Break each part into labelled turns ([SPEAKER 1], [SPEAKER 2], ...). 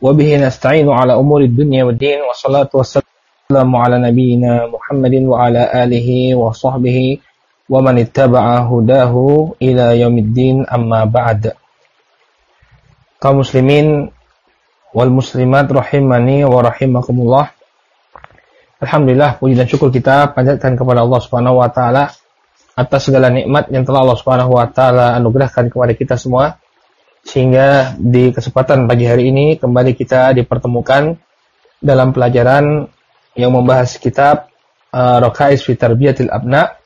[SPEAKER 1] وبه نستعين على أمور الدنيا والدين والصلاة والسلام على نبينا محمد وعلى آله وصحبه ومن اتبع هداه إلى يوم الدين أما بعد kaum muslimin wal muslimat rahimani wa rahimakumullah Alhamdulillah puji dan syukur kita panjatkan kepada Allah Subhanahu wa taala atas segala nikmat yang telah Allah Subhanahu wa taala anugerahkan kepada kita semua sehingga di kesempatan pagi hari ini kembali kita dipertemukan dalam pelajaran yang membahas kitab uh, Raqais fi Tarbiyatil Abna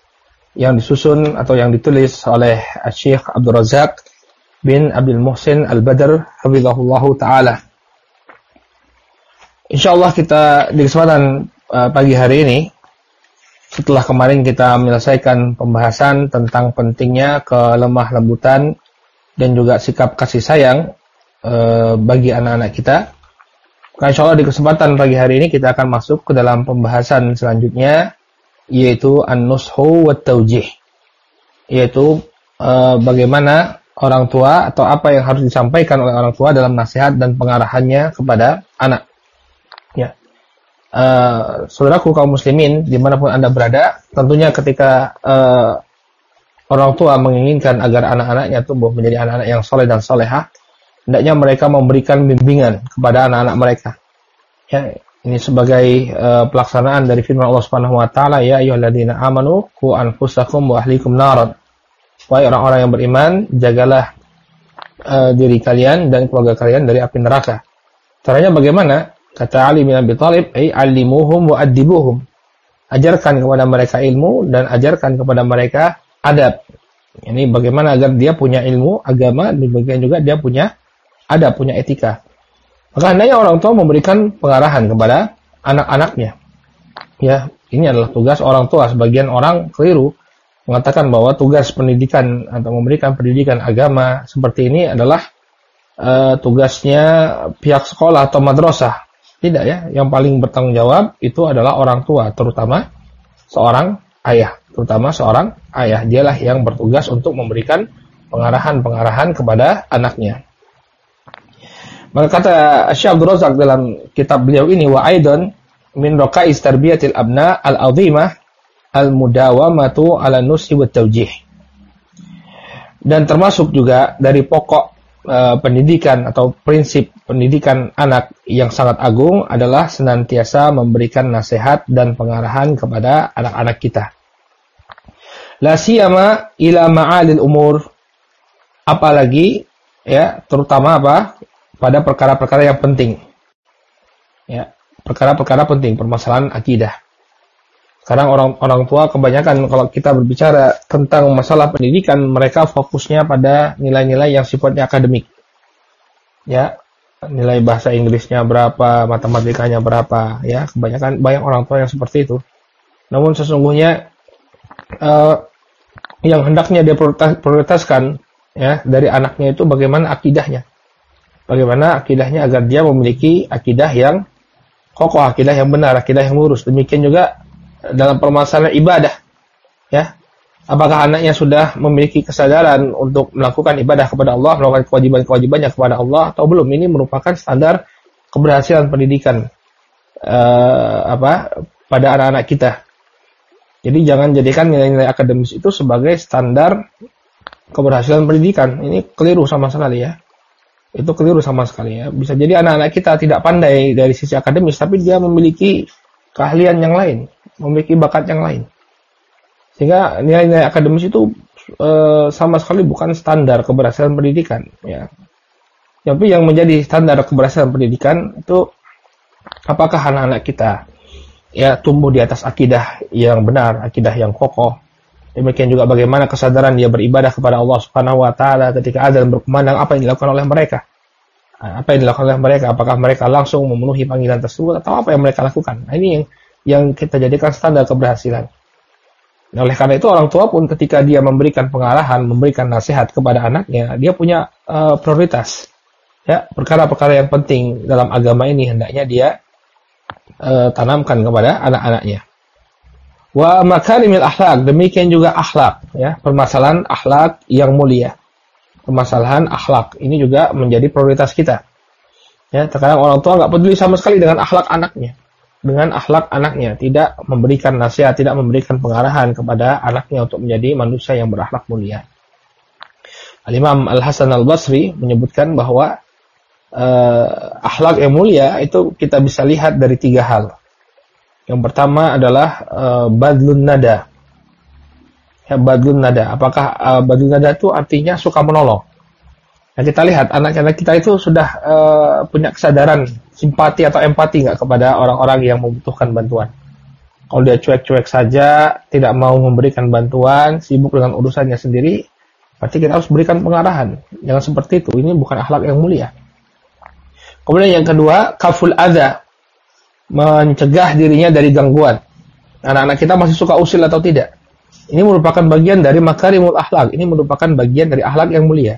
[SPEAKER 1] yang disusun atau yang ditulis oleh Syekh Abdul Razak bin Abdul Muhsin Al-Badr hafizahullah taala. Insyaallah kita di kesempatan uh, pagi hari ini setelah kemarin kita menyelesaikan pembahasan tentang pentingnya kelemah lembutan dan juga sikap kasih sayang e, bagi anak-anak kita. Maka insya Allah di kesempatan pagi hari ini kita akan masuk ke dalam pembahasan selanjutnya yaitu an-nushu wa taujih yaitu e, bagaimana orang tua atau apa yang harus disampaikan oleh orang tua dalam nasihat dan pengarahannya kepada anak. Ya. Uh, saudaraku kaum muslimin di mana pun anda berada, tentunya ketika uh, orang tua menginginkan agar anak-anaknya tumbuh menjadi anak-anak yang soleh dan soleha, hendaknya mereka memberikan bimbingan kepada anak-anak mereka. Ya, ini sebagai uh, pelaksanaan dari firman Allah Subhanahu wa taala ya ayyuhalladzina amanu qu anfusakum wa ahlikum naran. Wahai orang-orang yang beriman, jagalah uh, diri kalian dan keluarga kalian dari api neraka. Caranya bagaimana? Kata Ali bin Abi Thalib, "Ai alimuhum wa adibuhum." Ajarkan kepada mereka ilmu dan ajarkan kepada mereka adab. Ini bagaimana agar dia punya ilmu agama, demikian juga dia punya adab, punya etika. Maka hendaknya orang tua memberikan pengarahan kepada anak-anaknya. Ya, ini adalah tugas orang tua. Sebagian orang keliru mengatakan bahwa tugas pendidikan atau memberikan pendidikan agama seperti ini adalah uh, tugasnya pihak sekolah atau madrasah. Tidak ya, yang paling bertanggung jawab itu adalah orang tua, terutama seorang ayah terutama seorang ayah. Dialah yang bertugas untuk memberikan pengarahan-pengarahan kepada anaknya. Maka kata Syekh Razak dalam kitab beliau ini wa aidan min raqais tarbiyatil abna al-azimah al-mudawamatu ala nusi wa. Dan termasuk juga dari pokok uh, pendidikan atau prinsip pendidikan anak yang sangat agung adalah senantiasa memberikan nasihat dan pengarahan kepada anak-anak kita. La siyama ila ma'alil umur. Apalagi ya, terutama apa? Pada perkara-perkara yang penting. Ya, perkara-perkara penting, permasalahan akidah. Sekarang orang-orang tua kebanyakan kalau kita berbicara tentang masalah pendidikan, mereka fokusnya pada nilai-nilai yang sifatnya akademik. Ya, nilai bahasa Inggrisnya berapa, matematikanya berapa, ya, kebanyakan banyak orang tua yang seperti itu. Namun sesungguhnya uh, yang hendaknya dia prioritaskan ya dari anaknya itu bagaimana akidahnya. Bagaimana akidahnya agar dia memiliki akidah yang kokoh, akidah yang benar, akidah yang lurus. Demikian juga dalam permasalahan ibadah. Ya. Apakah anaknya sudah memiliki kesadaran untuk melakukan ibadah kepada Allah, melakukan kewajiban-kewajibannya kepada Allah atau belum? Ini merupakan standar keberhasilan pendidikan uh, apa pada anak-anak kita. Jadi jangan jadikan nilai-nilai akademis itu sebagai standar keberhasilan pendidikan. Ini keliru sama sekali ya. Itu keliru sama sekali ya. Bisa jadi anak-anak kita tidak pandai dari sisi akademis, tapi dia memiliki keahlian yang lain, memiliki bakat yang lain. Sehingga nilai-nilai akademis itu e, sama sekali bukan standar keberhasilan pendidikan. Ya. Tapi yang menjadi standar keberhasilan pendidikan itu apakah anak-anak kita ya tumbuh di atas akidah yang benar, akidah yang kokoh. Demikian juga bagaimana kesadaran dia beribadah kepada Allah Subhanahu wa taala ketika azan berkumandang apa yang dilakukan oleh mereka. Apa yang dilakukan oleh mereka? Apakah mereka langsung memenuhi panggilan tersebut atau apa yang mereka lakukan? Nah, ini yang yang kita jadikan standar keberhasilan. Nah, oleh karena itu orang tua pun ketika dia memberikan pengarahan, memberikan nasihat kepada anaknya, dia punya uh, prioritas. Ya, perkara-perkara yang penting dalam agama ini hendaknya dia uh, tanamkan kepada anak-anaknya. Wa makarimil akhlak, demikian juga akhlak, ya, permasalahan akhlak yang mulia. Permasalahan akhlak ini juga menjadi prioritas kita. Ya, terkadang orang tua nggak peduli sama sekali dengan akhlak anaknya. Dengan akhlak anaknya, tidak memberikan nasihat, tidak memberikan pengarahan kepada anaknya untuk menjadi manusia yang berakhlak mulia. Al-Imam Al-Hasan Al-Basri menyebutkan bahwa uh, akhlak yang mulia itu kita bisa lihat dari tiga hal. Yang pertama adalah uh, badlun nada. Ya, badlun nada. Apakah uh, badlun nada itu artinya suka menolong? Nah, kita lihat anak-anak kita itu sudah uh, punya kesadaran simpati atau empati nggak kepada orang-orang yang membutuhkan bantuan. Kalau dia cuek-cuek saja, tidak mau memberikan bantuan, sibuk dengan urusannya sendiri, berarti kita harus berikan pengarahan. Jangan seperti itu. Ini bukan akhlak yang mulia. Kemudian yang kedua, kaful ada, mencegah dirinya dari gangguan. Anak-anak kita masih suka usil atau tidak? Ini merupakan bagian dari makarimul akhlak. Ini merupakan bagian dari akhlak yang mulia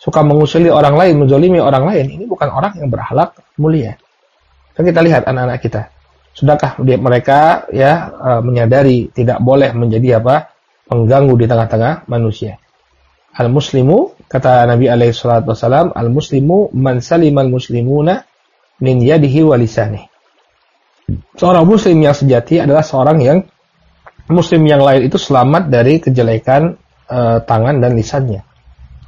[SPEAKER 1] suka mengusili orang lain, menzolimi orang lain, ini bukan orang yang berakhlak mulia. Kan kita lihat anak-anak kita. Sudahkah mereka ya e, menyadari tidak boleh menjadi apa? pengganggu di tengah-tengah manusia. Al-muslimu kata Nabi alaihi al-muslimu man salimal muslimuna min yadihi wa Seorang muslim yang sejati adalah seorang yang muslim yang lain itu selamat dari kejelekan e, tangan dan lisannya.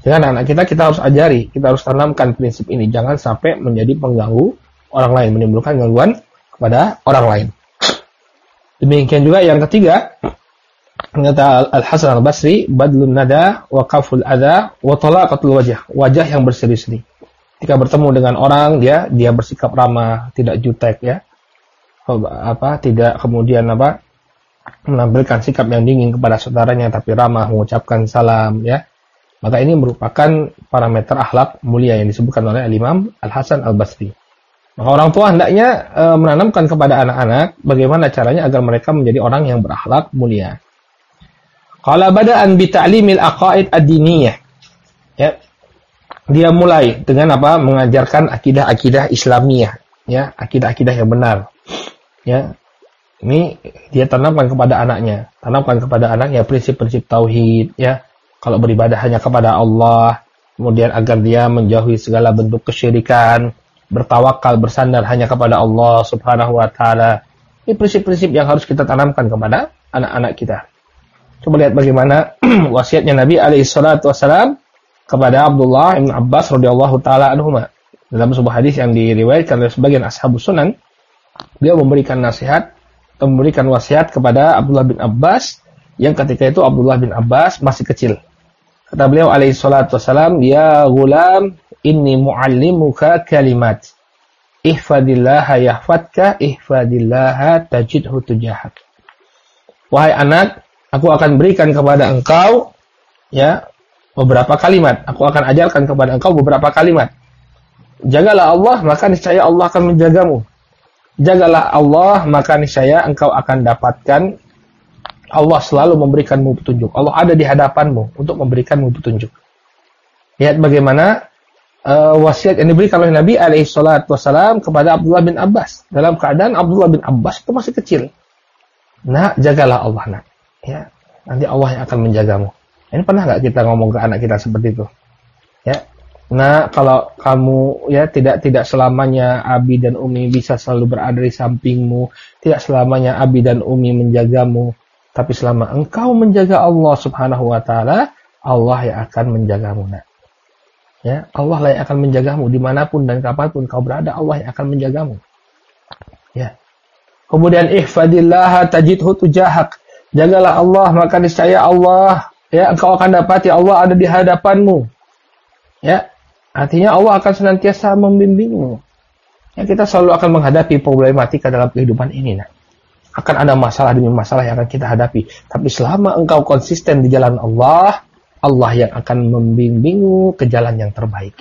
[SPEAKER 1] Dengan anak kita kita harus ajari, kita harus tanamkan prinsip ini. Jangan sampai menjadi pengganggu orang lain, menimbulkan gangguan kepada orang lain. Demikian juga yang ketiga, kata Al-Hasan Al-Basri, badlun nada wa kaful adha wa talaqatul wajah. Wajah yang berseri-seri. Ketika bertemu dengan orang, dia dia bersikap ramah, tidak jutek ya. Apa tidak kemudian apa menampilkan sikap yang dingin kepada saudaranya tapi ramah mengucapkan salam ya maka ini merupakan parameter akhlak mulia yang disebutkan oleh Al-Imam Al-Hasan Al-Basri. Maka orang tua hendaknya e, menanamkan kepada anak-anak bagaimana caranya agar mereka menjadi orang yang berakhlak mulia. Qala bada'an bi ta'limil aqaid ad-diniyah. Ya. Dia mulai dengan apa? Mengajarkan akidah-akidah Islamiyah, ya, akidah-akidah yang benar. Ya. Ini dia tanamkan kepada anaknya, tanamkan kepada anaknya prinsip-prinsip tauhid, ya, kalau beribadah hanya kepada Allah, kemudian agar dia menjauhi segala bentuk kesyirikan, bertawakal, bersandar hanya kepada Allah Subhanahu wa taala. Ini prinsip-prinsip yang harus kita tanamkan kepada anak-anak kita. Coba lihat bagaimana wasiatnya Nabi alaihi salatu wasalam kepada Abdullah bin Abbas radhiyallahu taala anhuma. Dalam sebuah hadis yang diriwayatkan oleh sebagian ashabus sunan, beliau memberikan nasihat, memberikan wasiat kepada Abdullah bin Abbas yang ketika itu Abdullah bin Abbas masih kecil. Kata beliau alaihi salatu wasalam, "Ya gulam, inni muallimuka kalimat. Ihfadillah yahfadka, ihfadillah tajidhu tujahak." Wahai anak, aku akan berikan kepada engkau ya beberapa kalimat. Aku akan ajarkan kepada engkau beberapa kalimat. Jagalah Allah, maka niscaya Allah akan menjagamu. Jagalah Allah, maka niscaya engkau akan dapatkan Allah selalu memberikanmu petunjuk. Allah ada di hadapanmu untuk memberikanmu petunjuk. Lihat bagaimana uh, wasiat yang diberikan oleh Nabi alaihi salatu wasalam kepada Abdullah bin Abbas. Dalam keadaan Abdullah bin Abbas itu masih kecil. Nah, jagalah Allah, nak. Ya, nanti Allah yang akan menjagamu. Ini pernah nggak kita ngomong ke anak kita seperti itu? Ya. Nah, kalau kamu ya tidak tidak selamanya Abi dan Umi bisa selalu berada di sampingmu, tidak selamanya Abi dan Umi menjagamu, tapi selama engkau menjaga Allah Subhanahu wa taala, Allah yang akan menjagamu. Nak. Ya, Allah lah yang akan menjagamu di mana pun dan kapan pun kau berada, Allah yang akan menjagamu. Ya. Kemudian ihfadillah tajidhu tujahak. Jagalah Allah maka niscaya Allah ya engkau akan dapati Allah ada di hadapanmu. Ya. Artinya Allah akan senantiasa membimbingmu. Ya, kita selalu akan menghadapi problematika dalam kehidupan ini. Nah akan ada masalah demi masalah yang akan kita hadapi. Tapi selama engkau konsisten di jalan Allah, Allah yang akan membimbingmu ke jalan yang terbaik.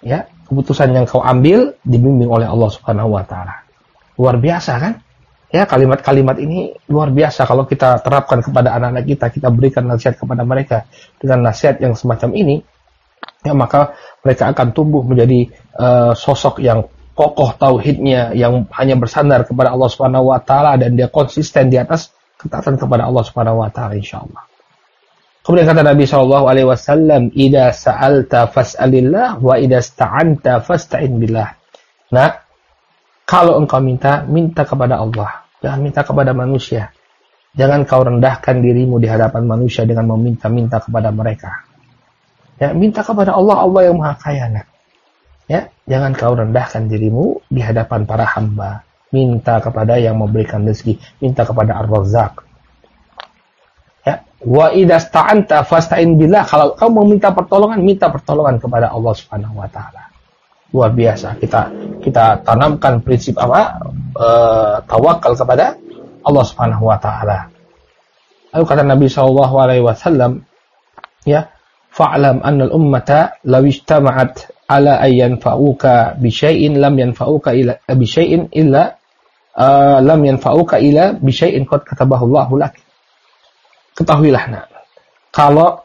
[SPEAKER 1] Ya, keputusan yang kau ambil dibimbing oleh Allah Subhanahu wa taala. Luar biasa kan? Ya, kalimat-kalimat ini luar biasa kalau kita terapkan kepada anak-anak kita, kita berikan nasihat kepada mereka dengan nasihat yang semacam ini, ya maka mereka akan tumbuh menjadi uh, sosok yang kokoh tauhidnya yang hanya bersandar kepada Allah Subhanahu wa taala dan dia konsisten di atas ketaatan kepada Allah Subhanahu wa taala insyaallah. Kemudian kata Nabi Shallallahu Alaihi Wasallam, "Ida sa'alta fas'alillah, wa ida sta'anta fasta'in billah." Nah, kalau engkau minta, minta kepada Allah, jangan minta kepada manusia. Jangan kau rendahkan dirimu di hadapan manusia dengan meminta-minta kepada mereka. Ya, minta kepada Allah, Allah yang Maha Kaya. Nah. Ya, jangan kau rendahkan dirimu di hadapan para hamba. Minta kepada yang memberikan rezeki, minta kepada Ar-Razzaq. Ya, wa idza sta'anta fasta'in billah. Kalau kau mau minta pertolongan, minta pertolongan kepada Allah Subhanahu wa taala. Luar biasa. Kita kita tanamkan prinsip apa? E, tawakal kepada Allah Subhanahu wa taala. Lalu kata Nabi sallallahu alaihi wasallam, ya, fa'lam anna al-ummata law ijtama'at ala an yanfa'uka bi syai'in lam yanfa'uka ila bi syai'in illa uh, lam yanfa'uka ila bi syai'in qad katabahu Allahu lak. Ketahuilah nak, kalau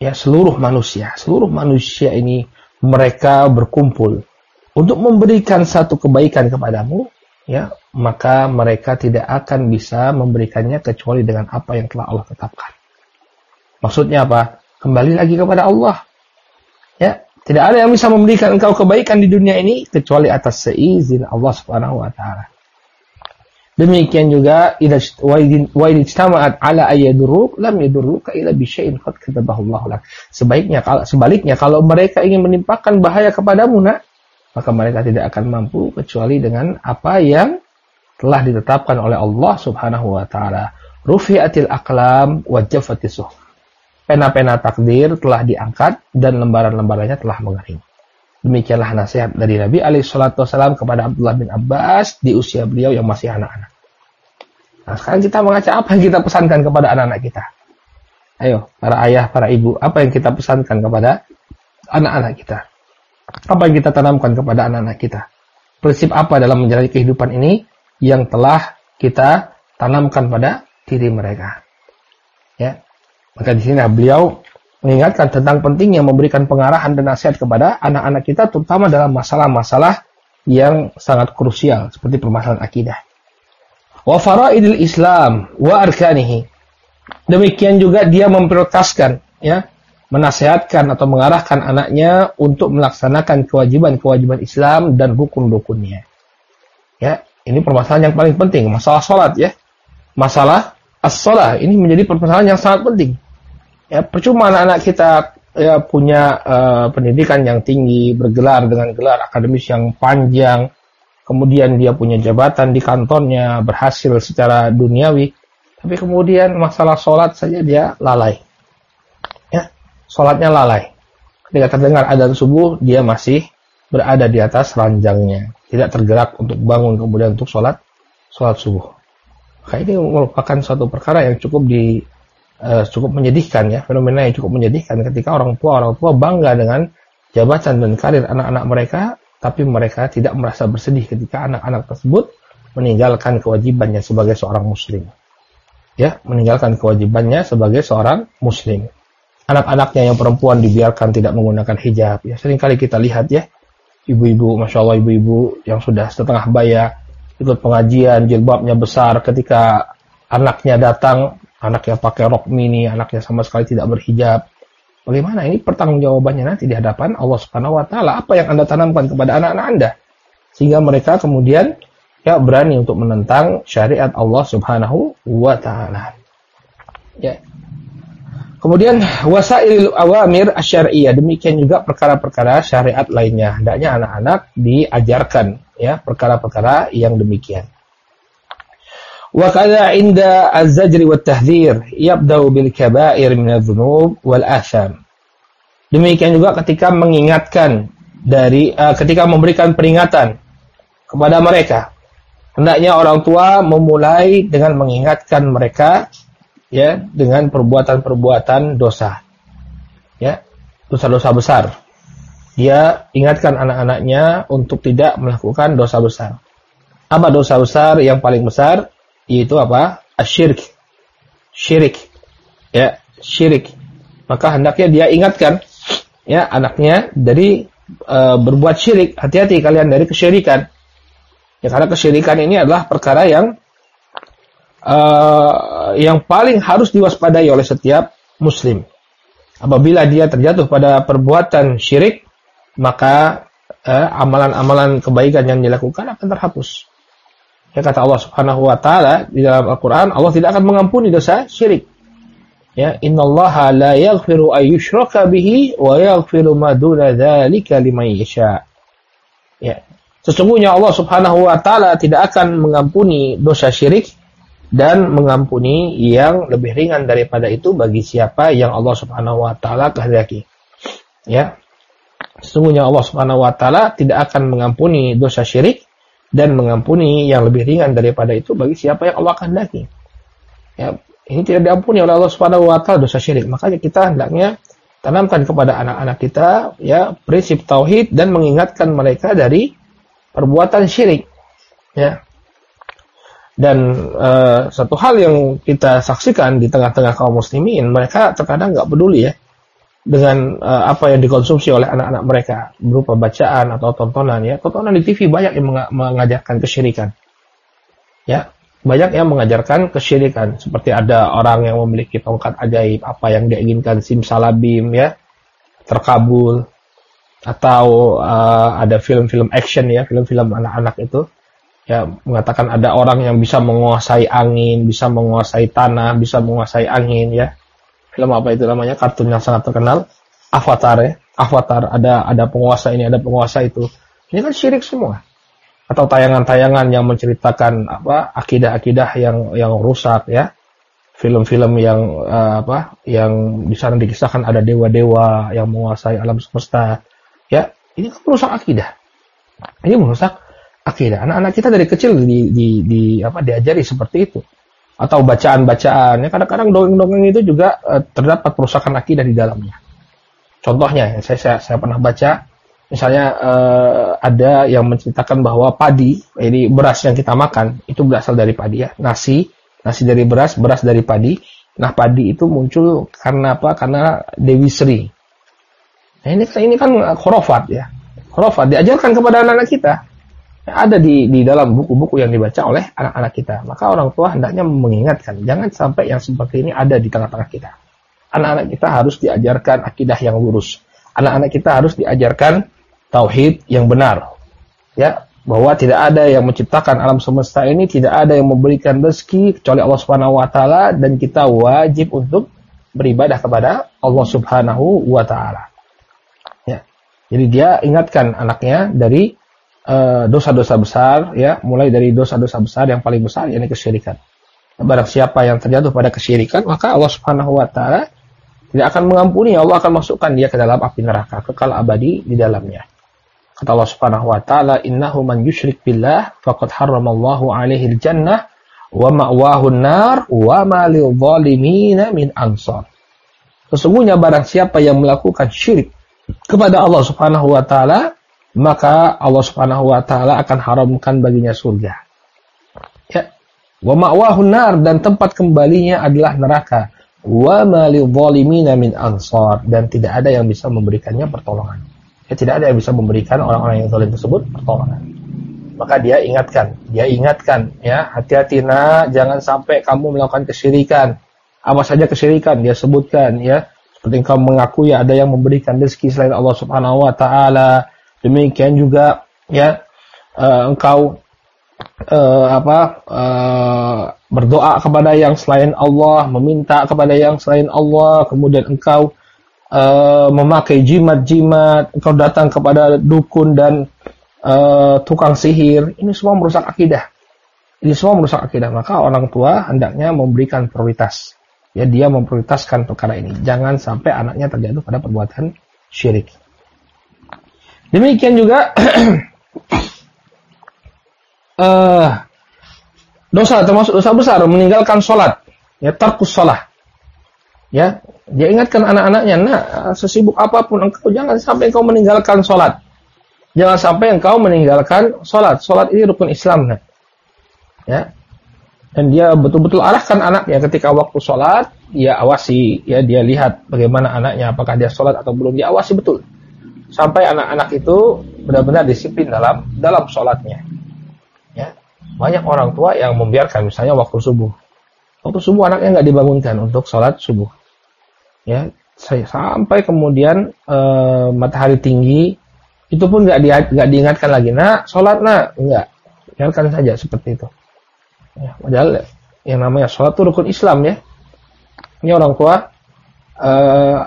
[SPEAKER 1] ya seluruh manusia, seluruh manusia ini mereka berkumpul untuk memberikan satu kebaikan kepadamu, ya maka mereka tidak akan bisa memberikannya kecuali dengan apa yang telah Allah tetapkan. Maksudnya apa? Kembali lagi kepada Allah. Ya, tidak ada yang bisa memberikan engkau kebaikan di dunia ini kecuali atas seizin Allah Subhanahu wa taala. Demikian juga wa ijtama'at ala ayyadurruk lam yadurruka illa bi syai'in qad katabahu Allah lak. Sebaiknya kalau sebaliknya kalau mereka ingin menimpakan bahaya kepadamu nak maka mereka tidak akan mampu kecuali dengan apa yang telah ditetapkan oleh Allah Subhanahu wa taala. Rufi'atil aqlam wa jaffatis Pena-pena takdir telah diangkat dan lembaran-lembarannya telah mengering. Demikianlah nasihat dari Nabi alaihi salatu kepada Abdullah bin Abbas di usia beliau yang masih anak-anak. Nah, sekarang kita mengaca apa yang kita pesankan kepada anak-anak kita? Ayo, para ayah, para ibu, apa yang kita pesankan kepada anak-anak kita? Apa yang kita tanamkan kepada anak-anak kita? Prinsip apa dalam menjalani kehidupan ini yang telah kita tanamkan pada diri mereka? Ya. Maka di sini beliau mengingatkan tentang pentingnya memberikan pengarahan dan nasihat kepada anak-anak kita terutama dalam masalah-masalah yang sangat krusial seperti permasalahan akidah. Wa faraidil Islam wa arkanihi. Demikian juga dia memprioritaskan ya menasehatkan atau mengarahkan anaknya untuk melaksanakan kewajiban-kewajiban Islam dan rukun-rukunnya. Ya, ini permasalahan yang paling penting, masalah sholat ya. Masalah as-sholah ini menjadi permasalahan yang sangat penting. Ya, percuma anak-anak kita ya punya uh, pendidikan yang tinggi, bergelar dengan gelar akademis yang panjang, kemudian dia punya jabatan di kantornya, berhasil secara duniawi, tapi kemudian masalah sholat saja dia lalai sholatnya lalai. Ketika terdengar adzan subuh, dia masih berada di atas ranjangnya, tidak tergerak untuk bangun kemudian untuk sholat sholat subuh. Maka ini merupakan suatu perkara yang cukup di uh, cukup menyedihkan ya, fenomena yang cukup menyedihkan ketika orang tua orang tua bangga dengan jabatan dan karir anak-anak mereka, tapi mereka tidak merasa bersedih ketika anak-anak tersebut meninggalkan kewajibannya sebagai seorang muslim. Ya, meninggalkan kewajibannya sebagai seorang muslim anak-anaknya yang perempuan dibiarkan tidak menggunakan hijab. Ya, sering kali kita lihat ya, ibu-ibu, masya Allah ibu-ibu yang sudah setengah baya ikut pengajian, jilbabnya besar ketika anaknya datang, anaknya pakai rok mini, anaknya sama sekali tidak berhijab. Bagaimana ini pertanggungjawabannya nanti di hadapan Allah Subhanahu wa taala? Apa yang Anda tanamkan kepada anak-anak Anda? Sehingga mereka kemudian ya berani untuk menentang syariat Allah Subhanahu wa taala. Ya, Kemudian wasail awamir asyariyah demikian juga perkara-perkara syariat lainnya. Hendaknya anak-anak diajarkan ya perkara-perkara yang demikian. Wat tahdhir yabda'u bil kaba'ir min adh-dhunub wal atham. Demikian juga ketika mengingatkan dari uh, ketika memberikan peringatan kepada mereka. Hendaknya orang tua memulai dengan mengingatkan mereka ya dengan perbuatan-perbuatan dosa. Ya, dosa-dosa besar. Dia ingatkan anak-anaknya untuk tidak melakukan dosa besar. Apa dosa besar yang paling besar? Yaitu apa? Asyirik. Syirik. Ya, syirik. Maka hendaknya dia ingatkan ya anaknya dari e, berbuat syirik. Hati-hati kalian dari kesyirikan. Ya karena kesyirikan ini adalah perkara yang uh, yang paling harus diwaspadai oleh setiap muslim. Apabila dia terjatuh pada perbuatan syirik, maka eh, amalan-amalan eh, kebaikan yang dilakukan akan terhapus. Ya kata Allah Subhanahu wa taala di dalam Al-Qur'an, Allah tidak akan mengampuni dosa syirik. Ya, innallaha la yaghfiru ay yushraka bihi wa yaghfiru ma duna dzalika liman yasha. Ya. Sesungguhnya Allah Subhanahu wa taala tidak akan mengampuni dosa syirik dan mengampuni yang lebih ringan daripada itu bagi siapa yang Allah Subhanahu wa taala kehendaki. Ya. Sesungguhnya Allah Subhanahu wa taala tidak akan mengampuni dosa syirik dan mengampuni yang lebih ringan daripada itu bagi siapa yang Allah kehendaki. Ya, ini tidak diampuni oleh Allah Subhanahu wa taala dosa syirik. Makanya kita hendaknya tanamkan kepada anak-anak kita ya prinsip tauhid dan mengingatkan mereka dari perbuatan syirik. Ya. Dan uh, satu hal yang kita saksikan di tengah-tengah kaum muslimin, mereka terkadang nggak peduli ya dengan uh, apa yang dikonsumsi oleh anak-anak mereka berupa bacaan atau tontonan ya. Tontonan di TV banyak yang mengajarkan kesyirikan. Ya, banyak yang mengajarkan kesyirikan seperti ada orang yang memiliki tongkat ajaib apa yang dia inginkan simsalabim ya terkabul atau uh, ada film-film action ya film-film anak-anak itu ya mengatakan ada orang yang bisa menguasai angin, bisa menguasai tanah, bisa menguasai angin ya. Film apa itu namanya? Kartun yang sangat terkenal, Avatar ya. Avatar ada ada penguasa ini, ada penguasa itu. Ini kan syirik semua. Atau tayangan-tayangan yang menceritakan apa akidah-akidah yang yang rusak ya. Film-film yang uh, apa yang di dikisahkan ada dewa-dewa yang menguasai alam semesta. Ya, ini kan merusak akidah. Ini merusak akidah. Anak-anak kita dari kecil di, di, di apa diajari seperti itu. Atau bacaan-bacaan. Ya, kadang-kadang dongeng-dongeng itu juga uh, terdapat perusakan akidah di dalamnya. Contohnya, saya, saya, saya pernah baca, misalnya uh, ada yang menceritakan bahwa padi, ini beras yang kita makan, itu berasal dari padi ya. Nasi, nasi dari beras, beras dari padi. Nah, padi itu muncul karena apa? Karena Dewi Sri. Nah, ini, ini kan khurafat ya. Khurafat diajarkan kepada anak-anak kita ada di di dalam buku-buku yang dibaca oleh anak-anak kita. Maka orang tua hendaknya mengingatkan, jangan sampai yang seperti ini ada di tengah-tengah kita. Anak-anak kita harus diajarkan akidah yang lurus. Anak-anak kita harus diajarkan tauhid yang benar. Ya, bahwa tidak ada yang menciptakan alam semesta ini, tidak ada yang memberikan rezeki kecuali Allah Subhanahu wa taala dan kita wajib untuk beribadah kepada Allah Subhanahu wa taala. Ya. Jadi dia ingatkan anaknya dari dosa-dosa uh, besar ya mulai dari dosa-dosa besar yang paling besar yakni kesyirikan. Barang siapa yang terjatuh pada kesyirikan maka Allah Subhanahu wa taala tidak akan mengampuni Allah akan masukkan dia ke dalam api neraka kekal abadi di dalamnya. Kata Allah Subhanahu wa taala innahu man yusyrik billah faqad harramallahu alaihi jannah wa ma'wahu nar wa ma lil min ansar. Sesungguhnya barang siapa yang melakukan syirik kepada Allah Subhanahu wa taala maka Allah Subhanahu wa taala akan haramkan baginya surga. Ya. Wa ma'wahu nar dan tempat kembalinya adalah neraka. Wa ma lidzalimina min ansar dan tidak ada yang bisa memberikannya pertolongan. Ya, tidak ada yang bisa memberikan orang-orang yang zalim tersebut pertolongan. Maka dia ingatkan, dia ingatkan ya, hati-hati nak, jangan sampai kamu melakukan kesyirikan. Apa saja kesyirikan dia sebutkan ya. Seperti kamu mengakui ada yang memberikan rezeki selain Allah Subhanahu wa taala, Demikian juga ya uh, engkau uh, apa uh, berdoa kepada yang selain Allah, meminta kepada yang selain Allah, kemudian engkau uh, memakai jimat-jimat, engkau datang kepada dukun dan uh, tukang sihir, ini semua merusak akidah. Ini semua merusak akidah. Maka orang tua hendaknya memberikan prioritas. Ya, dia memprioritaskan perkara ini. Jangan sampai anaknya terjatuh pada perbuatan syirik. Demikian juga uh, dosa termasuk dosa besar meninggalkan sholat, ya tarkus sholat. Ya, dia ingatkan anak-anaknya, nah sesibuk apa pun engkau jangan sampai engkau meninggalkan sholat. Jangan sampai engkau meninggalkan sholat. Sholat ini rukun Islam. Nah. Ya, dan dia betul-betul arahkan anaknya ketika waktu sholat, dia awasi, ya dia lihat bagaimana anaknya, apakah dia sholat atau belum, dia awasi betul sampai anak-anak itu benar-benar disiplin dalam dalam sholatnya. Ya, banyak orang tua yang membiarkan misalnya waktu subuh. Waktu subuh anaknya nggak dibangunkan untuk sholat subuh. Ya, sampai kemudian e, matahari tinggi itu pun nggak di, diingatkan lagi. Nah, sholat nak nggak, biarkan saja seperti itu. Ya, padahal yang namanya sholat itu rukun Islam ya. Ini orang tua e,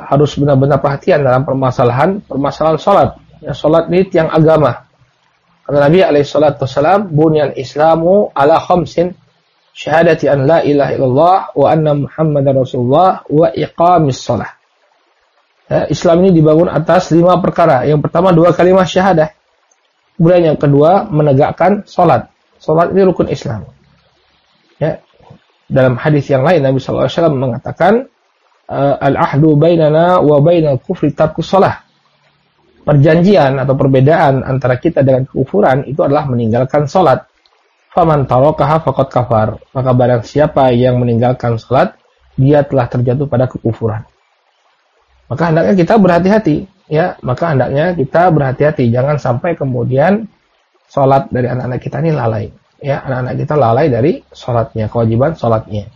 [SPEAKER 1] harus benar-benar perhatian dalam permasalahan permasalahan sholat. Ya, sholat ini tiang agama. Karena Nabi alaihi salatu wasalam bunyan Islamu ala khamsin syahadati an la ilaha illallah wa anna muhammadar rasulullah wa iqamis shalah. Ya, Islam ini dibangun atas lima perkara. Yang pertama dua kalimat syahadah. Kemudian yang kedua menegakkan salat. Salat ini rukun Islam. Ya. Dalam hadis yang lain Nabi wasallam mengatakan al-ahdu bainana wa bainal kufri tarku salah. Perjanjian atau perbedaan antara kita dengan kekufuran itu adalah meninggalkan salat. Faman tarakaha faqad kafar. Maka barang siapa yang meninggalkan salat, dia telah terjatuh pada kekufuran. Maka hendaknya kita berhati-hati, ya. Maka hendaknya kita berhati-hati jangan sampai kemudian salat dari anak-anak kita ini lalai. Ya, anak-anak kita lalai dari salatnya, kewajiban salatnya.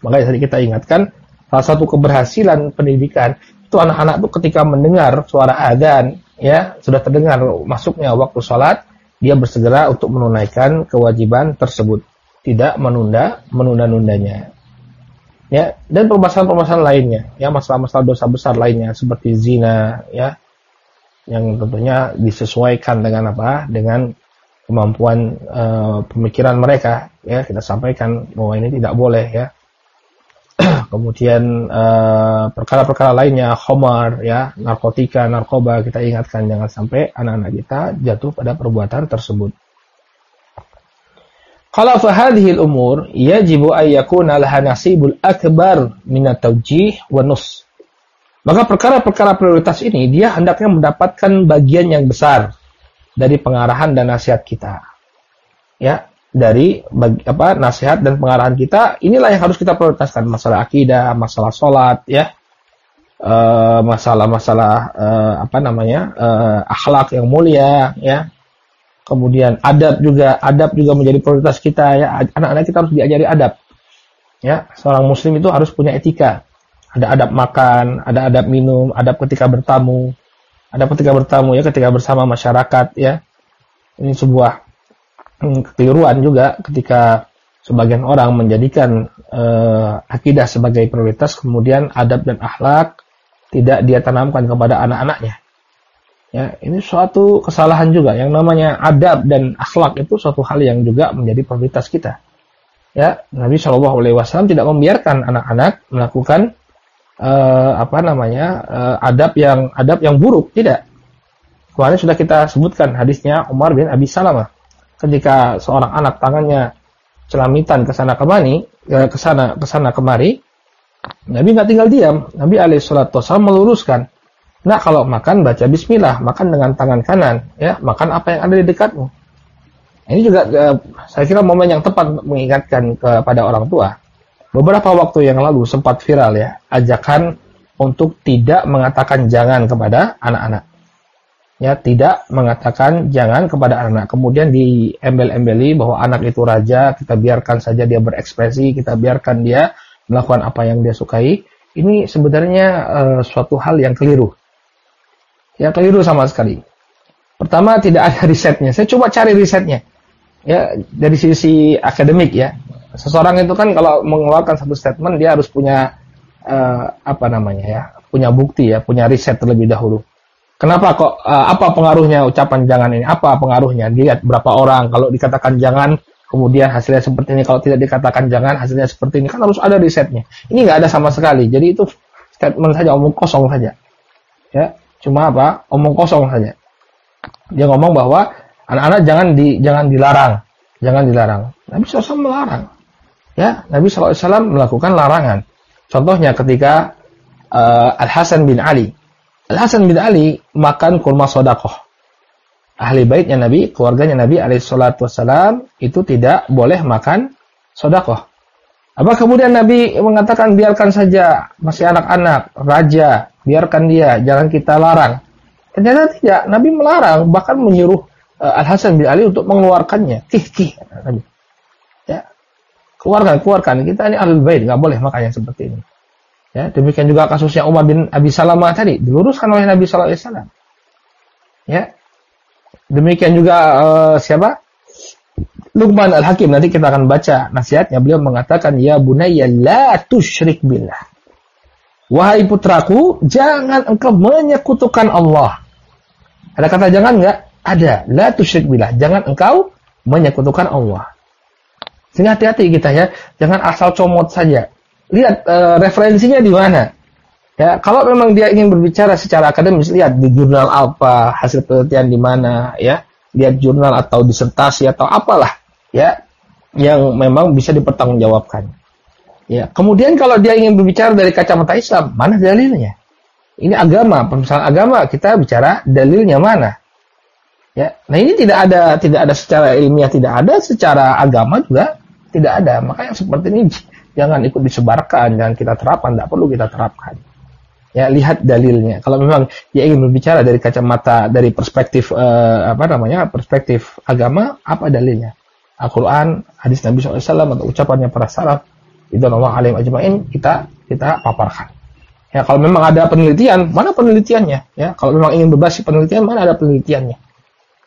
[SPEAKER 1] Maka tadi kita ingatkan salah satu keberhasilan pendidikan itu anak-anak itu ketika mendengar suara adzan, ya, sudah terdengar masuknya waktu salat, dia bersegera untuk menunaikan kewajiban tersebut, tidak menunda menunda-nundanya. Ya, dan permasalahan-permasalahan lainnya, ya masalah-masalah dosa besar lainnya seperti zina, ya, yang tentunya disesuaikan dengan apa? Dengan kemampuan uh, pemikiran mereka, ya kita sampaikan bahwa ini tidak boleh, ya. Kemudian eh, perkara-perkara lainnya, khomar, ya, narkotika, narkoba, kita ingatkan jangan sampai anak-anak kita jatuh pada perbuatan tersebut. Kalau fahadhil umur yajibu an yakuna laha nasibul akbar min at-tawjih wa nus. Maka perkara-perkara prioritas ini dia hendaknya mendapatkan bagian yang besar dari pengarahan dan nasihat kita. Ya, dari bagi, apa nasihat dan pengarahan kita inilah yang harus kita prioritaskan. Masalah akidah masalah sholat ya. Eh, masalah-masalah uh, apa namanya uh, akhlak yang mulia ya. Kemudian adab juga adab juga menjadi prioritas kita ya. Anak-anak kita harus diajari adab ya. Seorang muslim itu harus punya etika. Ada adab makan ada adab minum adab ketika bertamu. Ada ketika bertamu ya ketika bersama masyarakat ya. Ini sebuah kekeliruan juga ketika sebagian orang menjadikan uh, akidah sebagai prioritas kemudian adab dan akhlak tidak dia tanamkan kepada anak-anaknya. Ya, ini suatu kesalahan juga. Yang namanya adab dan akhlak itu suatu hal yang juga menjadi prioritas kita. Ya, Nabi Shallallahu Alaihi Wasallam tidak membiarkan anak-anak melakukan uh, apa namanya uh, adab yang adab yang buruk, tidak. Kemarin sudah kita sebutkan hadisnya Umar bin Abi Salamah ketika seorang anak tangannya celamitan ke sana kemari, ke sana ke sana kemari, Nabi nggak tinggal diam. Nabi alaihissalatu meluruskan, nah kalau makan baca Bismillah, makan dengan tangan kanan, ya makan apa yang ada di dekatmu. Ini juga eh, saya kira momen yang tepat mengingatkan kepada orang tua. Beberapa waktu yang lalu sempat viral ya ajakan untuk tidak mengatakan jangan kepada anak-anak ya tidak mengatakan jangan kepada anak. Kemudian diembel-embeli bahwa anak itu raja, kita biarkan saja dia berekspresi, kita biarkan dia melakukan apa yang dia sukai. Ini sebenarnya uh, suatu hal yang keliru. Ya keliru sama sekali. Pertama tidak ada risetnya. Saya coba cari risetnya. Ya dari sisi akademik ya. Seseorang itu kan kalau mengeluarkan satu statement dia harus punya uh, apa namanya ya, punya bukti ya, punya riset terlebih dahulu. Kenapa kok uh, apa pengaruhnya ucapan jangan ini? Apa pengaruhnya? Dilihat berapa orang kalau dikatakan jangan kemudian hasilnya seperti ini kalau tidak dikatakan jangan hasilnya seperti ini kan harus ada risetnya. Ini nggak ada sama sekali. Jadi itu statement saja omong kosong saja. Ya, cuma apa? Omong kosong saja. Dia ngomong bahwa anak-anak jangan di jangan dilarang, jangan dilarang. Nabi SAW melarang. Ya, Nabi SAW melakukan larangan. Contohnya ketika uh, Al Hasan bin Ali Al-Hasan bin Ali makan kurma sodakoh. Ahli baitnya Nabi, keluarganya Nabi alaihissalatu wassalam itu tidak boleh makan sodakoh. Apa kemudian Nabi mengatakan biarkan saja masih anak-anak, raja, biarkan dia, jangan kita larang. Ternyata tidak, Nabi melarang, bahkan menyuruh uh, Al-Hasan bin Ali untuk mengeluarkannya. Kih, kih. Ya, keluarkan, keluarkan. Kita ini ahli bait, nggak boleh makannya seperti ini. Ya, demikian juga kasusnya Umar bin Abi Salamah tadi diluruskan oleh Nabi sallallahu alaihi wasallam. Ya. Demikian juga uh, siapa? Luqman Al-Hakim nanti kita akan baca nasihatnya beliau mengatakan ya bunayya la tusyrik billah. Wahai putraku, jangan engkau menyekutukan Allah. Ada kata jangan enggak? Ada. La tusyrik billah. Jangan engkau menyekutukan Allah. Sehingga hati-hati kita ya, jangan asal comot saja. Lihat uh, referensinya di mana. Ya, kalau memang dia ingin berbicara secara akademis, lihat di jurnal apa, hasil penelitian di mana, ya. Lihat jurnal atau disertasi atau apalah ya yang memang bisa dipertanggungjawabkan. Ya, kemudian kalau dia ingin berbicara dari kacamata Islam, mana dalilnya? Ini agama, permasalahan agama, kita bicara dalilnya mana? Ya, nah ini tidak ada tidak ada secara ilmiah tidak ada, secara agama juga tidak ada. Maka yang seperti ini jangan ikut disebarkan, jangan kita terapkan, tidak perlu kita terapkan. Ya, lihat dalilnya. Kalau memang dia ingin berbicara dari kacamata dari perspektif eh, apa namanya? perspektif agama, apa dalilnya? Al-Quran, hadis Nabi SAW atau ucapannya para salaf, itu Allah alim ajma'in, kita kita paparkan. Ya, kalau memang ada penelitian, mana penelitiannya? Ya, kalau memang ingin berbasis penelitian, mana ada penelitiannya?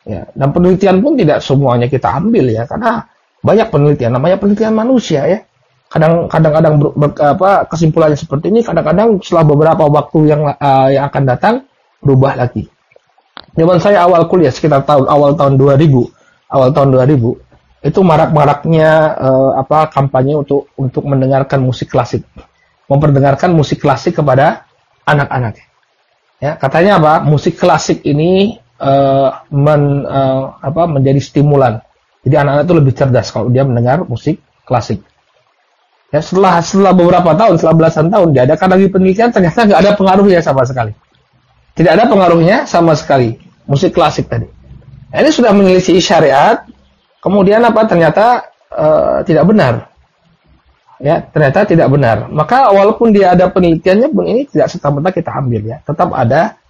[SPEAKER 1] Ya, dan penelitian pun tidak semuanya kita ambil ya, karena banyak penelitian, namanya penelitian manusia ya. Kadang kadang-kadang apa kesimpulannya seperti ini, kadang-kadang setelah beberapa waktu yang uh, yang akan datang berubah lagi. Zaman saya awal kuliah sekitar tahun awal tahun 2000, awal tahun 2000, itu marak-maraknya uh, apa kampanye untuk untuk mendengarkan musik klasik, memperdengarkan musik klasik kepada anak-anak. Ya, katanya apa? Musik klasik ini uh, men, uh, apa menjadi stimulan. Jadi anak-anak itu lebih cerdas kalau dia mendengar musik klasik. Ya, setelah setelah beberapa tahun, setelah belasan tahun diadakan lagi penelitian ternyata nggak ada pengaruhnya sama sekali. Tidak ada pengaruhnya sama sekali musik klasik tadi. Nah, ini sudah menyelisih syariat, Kemudian apa? Ternyata uh, tidak benar. Ya, ternyata tidak benar. Maka walaupun dia ada penelitiannya pun ini tidak serta-merta kita ambil ya. Tetap ada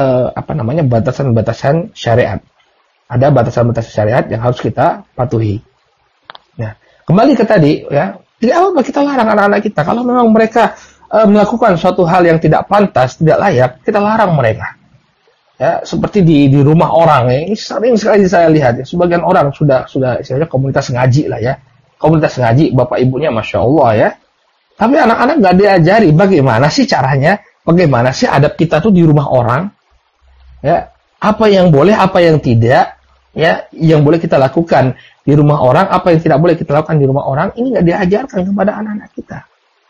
[SPEAKER 1] uh, apa namanya batasan-batasan syariat. Ada batasan-batasan syariat yang harus kita patuhi. Ya. Kembali ke tadi ya, tidak apa-apa kita larang anak-anak kita? Kalau memang mereka uh, melakukan suatu hal yang tidak pantas, tidak layak, kita larang mereka. Ya seperti di di rumah orang ya ini sering sekali saya lihat ya sebagian orang sudah sudah istilahnya komunitas ngaji lah ya. Komunitas ngaji bapak ibunya masya Allah ya. Tapi anak-anak nggak diajari bagaimana sih caranya bagaimana sih adab kita tuh di rumah orang. Ya apa yang boleh apa yang tidak ya yang boleh kita lakukan di rumah orang apa yang tidak boleh kita lakukan di rumah orang ini nggak diajarkan kepada anak-anak kita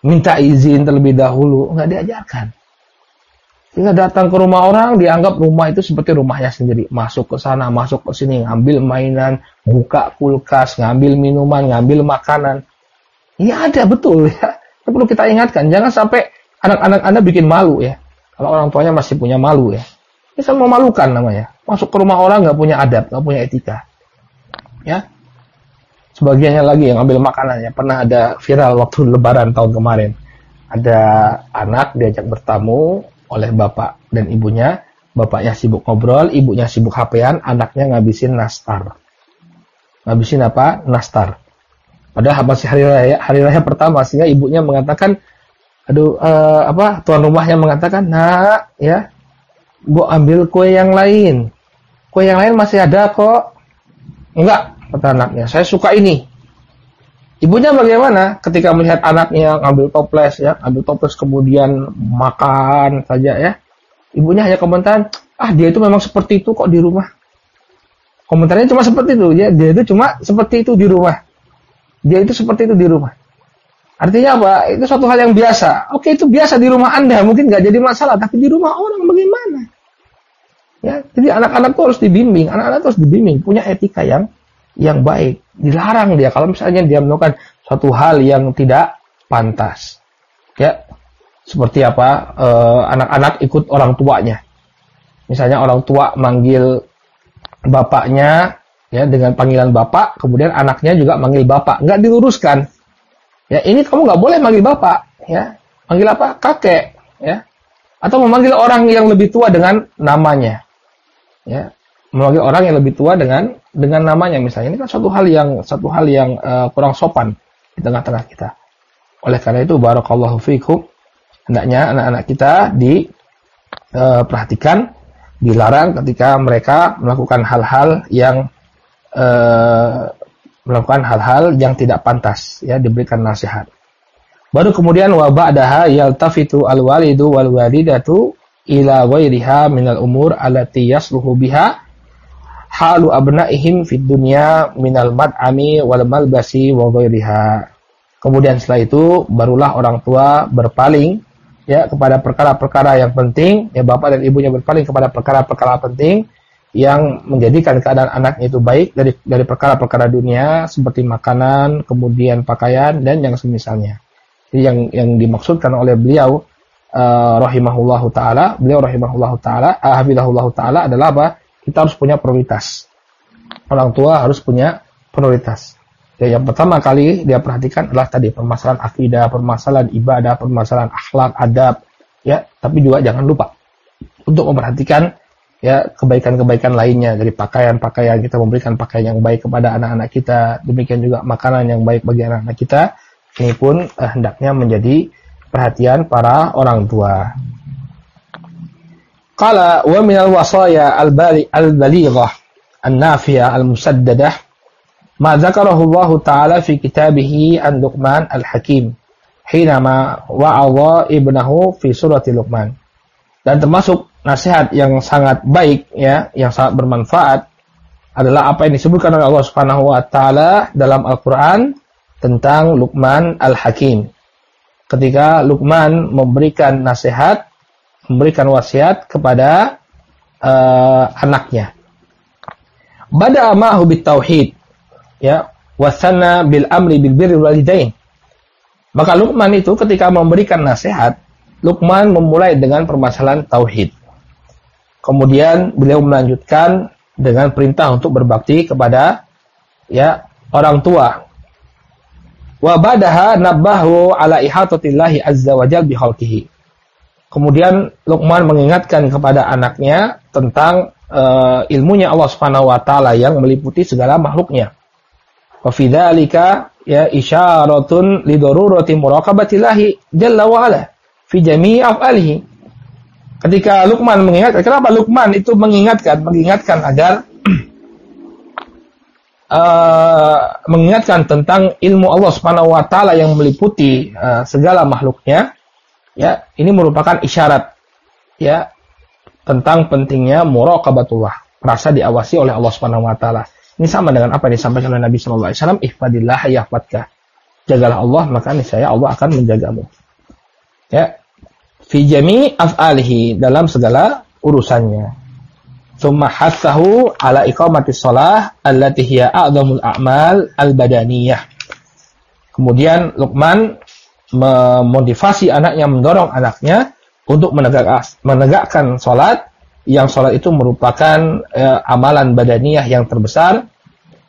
[SPEAKER 1] minta izin terlebih dahulu nggak diajarkan sehingga datang ke rumah orang dianggap rumah itu seperti rumahnya sendiri. Masuk ke sana, masuk ke sini, ngambil mainan, buka kulkas, ngambil minuman, ngambil makanan. Ini ada betul ya. Itu perlu kita ingatkan. Jangan sampai anak-anak Anda bikin malu ya. Kalau orang tuanya masih punya malu ya. Ini kan memalukan namanya. Masuk ke rumah orang nggak punya adab, nggak punya etika. Ya. Sebagiannya lagi yang ngambil makanannya. Pernah ada viral waktu lebaran tahun kemarin. Ada anak diajak bertamu, oleh bapak dan ibunya. Bapaknya sibuk ngobrol, ibunya sibuk HP-an, anaknya ngabisin nastar. Ngabisin apa? Nastar. Padahal masih hari raya, hari raya pertama sehingga ibunya mengatakan, aduh uh, apa tuan rumahnya mengatakan, nak ya, gua ambil kue yang lain. Kue yang lain masih ada kok. Enggak, kata anaknya. Saya suka ini. Ibunya bagaimana ketika melihat anaknya ngambil toples ya, ambil toples kemudian makan saja ya. Ibunya hanya komentar, ah dia itu memang seperti itu kok di rumah. Komentarnya cuma seperti itu ya, dia itu cuma seperti itu di rumah. Dia itu seperti itu di rumah. Artinya apa? Itu suatu hal yang biasa. Oke itu biasa di rumah Anda, mungkin nggak jadi masalah, tapi di rumah orang bagaimana? Ya, jadi anak-anak itu harus dibimbing, anak-anak harus dibimbing, punya etika yang yang baik. Dilarang dia kalau misalnya dia melakukan suatu hal yang tidak pantas. Ya, seperti apa eh, anak-anak uh, ikut orang tuanya. Misalnya orang tua manggil bapaknya ya dengan panggilan bapak, kemudian anaknya juga manggil bapak, nggak diluruskan. Ya, ini kamu nggak boleh manggil bapak, ya. Manggil apa? Kakek, ya. Atau memanggil orang yang lebih tua dengan namanya. Ya memanggil orang yang lebih tua dengan dengan namanya misalnya ini kan satu hal yang satu hal yang uh, kurang sopan di tengah-tengah kita. Oleh karena itu barakallahu fiikum hendaknya anak-anak kita diperhatikan, e, dilarang ketika mereka melakukan hal-hal yang e, melakukan hal-hal yang tidak pantas, ya diberikan nasihat. Baru kemudian wa ba'daha yaltafitu al-walidu wal walidatu ila ghairiha minal umur allati yasluhu biha halu abnaihim fid dunya minal mad'ami wal malbasi wa ghairiha. Kemudian setelah itu barulah orang tua berpaling ya kepada perkara-perkara yang penting, ya bapak dan ibunya berpaling kepada perkara-perkara penting yang menjadikan keadaan anaknya itu baik dari dari perkara-perkara dunia seperti makanan, kemudian pakaian dan yang semisalnya. Jadi yang yang dimaksudkan oleh beliau uh, rahimahullahu taala, beliau rahimahullahu taala, uh, taala adalah apa? Kita harus punya prioritas. Orang tua harus punya prioritas. Ya, yang pertama kali dia perhatikan adalah tadi permasalahan akidah, permasalahan ibadah, permasalahan akhlak, adab, ya. Tapi juga jangan lupa untuk memperhatikan ya kebaikan-kebaikan lainnya dari pakaian-pakaian kita memberikan pakaian yang baik kepada anak-anak kita, demikian juga makanan yang baik bagi anak-anak kita. Ini pun eh, hendaknya menjadi perhatian para orang tua. Qala wa min al-wasaya al-balighah an-nafi'ah al-musaddadah ma dzakarahu Allah taala fi kitabih An-Luqman Al-Hakim hinama wa'adha ibnahu fi surati Luqman. Dan termasuk nasihat yang sangat baik ya, yang sangat bermanfaat adalah apa yang disebutkan oleh Allah Subhanahu wa taala dalam Al-Qur'an tentang Luqman Al-Hakim. Ketika Luqman memberikan nasihat, memberikan wasiat kepada uh, anaknya. Bada ma'hu tauhid ya wasana bil amri bil birri walidain. Maka Luqman itu ketika memberikan nasihat, Luqman memulai dengan permasalahan tauhid. Kemudian beliau melanjutkan dengan perintah untuk berbakti kepada ya orang tua. Wa badaha nabbahu ala ihatatillahi azza wa jalla bihalqihi. Kemudian Luqman mengingatkan kepada anaknya tentang uh, ilmunya Allah Subhanahu wa taala yang meliputi segala makhluknya. Wa fi dzalika ya isyaratun li darurati muraqabatillahi jalla wa ala fi jami'i af'alihi. Ketika Luqman mengingatkan, kenapa Luqman itu mengingatkan, mengingatkan agar uh, mengingatkan tentang ilmu Allah Subhanahu wa taala yang meliputi uh, segala makhluknya, ya, ini merupakan isyarat ya tentang pentingnya muraqabatullah, merasa diawasi oleh Allah Subhanahu wa taala. Ini sama dengan apa yang disampaikan oleh Nabi Shallallahu Alaihi Wasallam. Ihfadillah yahfadkah. Jagalah Allah, maka niscaya Allah akan menjagamu. Ya. Fi jami af'alihi dalam segala urusannya. Thumma hathahu ala iqamati shalah allati hiya a'zamul a'mal al-badaniyah. Kemudian Luqman memotivasi anaknya, mendorong anaknya untuk menegak, menegakkan sholat yang sholat itu merupakan eh, amalan badaniyah yang terbesar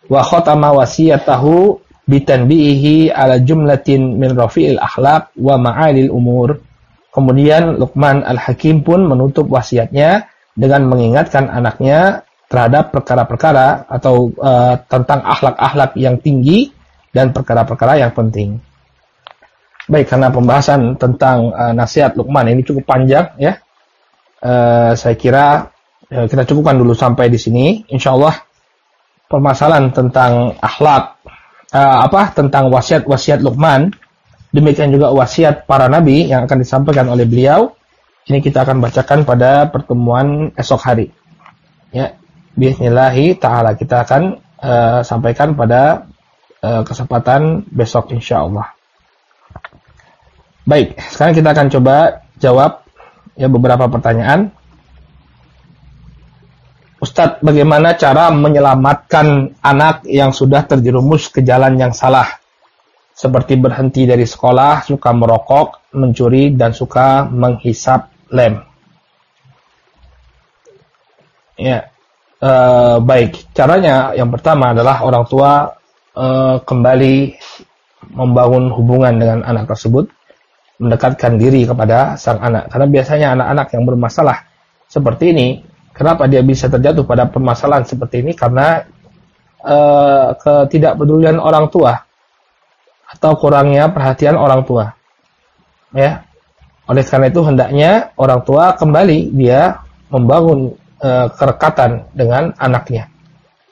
[SPEAKER 1] wa khatama wasiyatahu bitanbihi ala jumlatin min rafi'il akhlaq wa ma'alil umur kemudian Luqman Al-Hakim pun menutup wasiatnya dengan mengingatkan anaknya terhadap perkara-perkara atau uh, tentang akhlak-akhlak yang tinggi dan perkara-perkara yang penting. Baik, karena pembahasan tentang uh, nasihat Luqman ini cukup panjang ya uh, saya kira uh, kita cukupkan dulu sampai di sini. Insya Allah permasalahan tentang akhlak uh, apa tentang wasiat-wasiat Luqman demikian juga wasiat para nabi yang akan disampaikan oleh beliau ini kita akan bacakan pada pertemuan esok hari ya bismillahi taala kita akan uh, sampaikan pada uh, kesempatan besok insya Allah baik sekarang kita akan coba jawab ya beberapa pertanyaan. Ustadz, bagaimana cara menyelamatkan anak yang sudah terjerumus ke jalan yang salah? Seperti berhenti dari sekolah, suka merokok, mencuri, dan suka menghisap lem. Ya, e, baik. Caranya yang pertama adalah orang tua e, kembali membangun hubungan dengan anak tersebut mendekatkan diri kepada sang anak. Karena biasanya anak-anak yang bermasalah seperti ini, kenapa dia bisa terjatuh pada permasalahan seperti ini? Karena uh, ketidakpedulian orang tua atau kurangnya perhatian orang tua. Ya, Oleh karena itu hendaknya orang tua kembali dia membangun e, kerekatan dengan anaknya.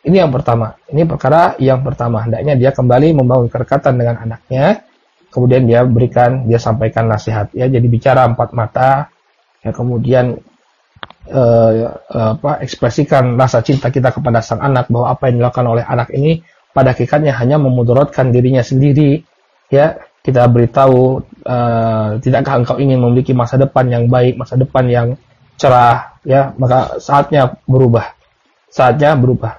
[SPEAKER 1] Ini yang pertama. Ini perkara yang pertama. Hendaknya dia kembali membangun kerekatan dengan anaknya. Kemudian dia berikan, dia sampaikan nasihat. Ya, jadi bicara empat mata. Ya, kemudian uh, apa, ekspresikan rasa cinta kita kepada sang anak bahwa apa yang dilakukan oleh anak ini pada hakikatnya hanya memudaratkan dirinya sendiri. Ya, kita beritahu uh, tidakkah engkau ingin memiliki masa depan yang baik, masa depan yang cerah, ya maka saatnya berubah. Saatnya berubah.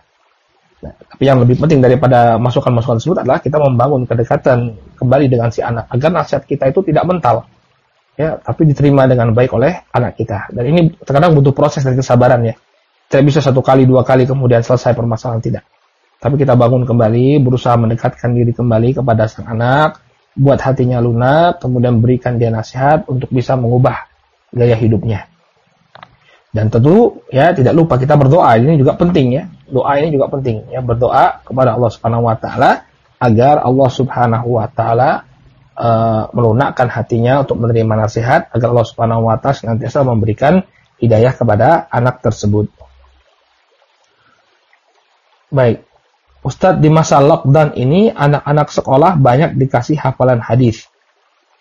[SPEAKER 1] Nah, tapi yang lebih penting daripada masukan-masukan tersebut adalah kita membangun kedekatan kembali dengan si anak agar nasihat kita itu tidak mental, ya, tapi diterima dengan baik oleh anak kita. Dan ini terkadang butuh proses dan kesabaran ya. Tidak bisa satu kali dua kali kemudian selesai permasalahan tidak. Tapi kita bangun kembali, berusaha mendekatkan diri kembali kepada sang anak, buat hatinya lunak, kemudian berikan dia nasihat untuk bisa mengubah gaya hidupnya. Dan tentu ya tidak lupa kita berdoa ini juga penting ya. Doa ini juga penting ya berdoa kepada Allah Subhanahu wa taala agar Allah Subhanahu wa taala uh, melunakkan hatinya untuk menerima nasihat agar Allah Subhanahu wa taala senantiasa memberikan hidayah kepada anak tersebut. Baik. Ustadz di masa lockdown ini anak-anak sekolah banyak dikasih hafalan hadis.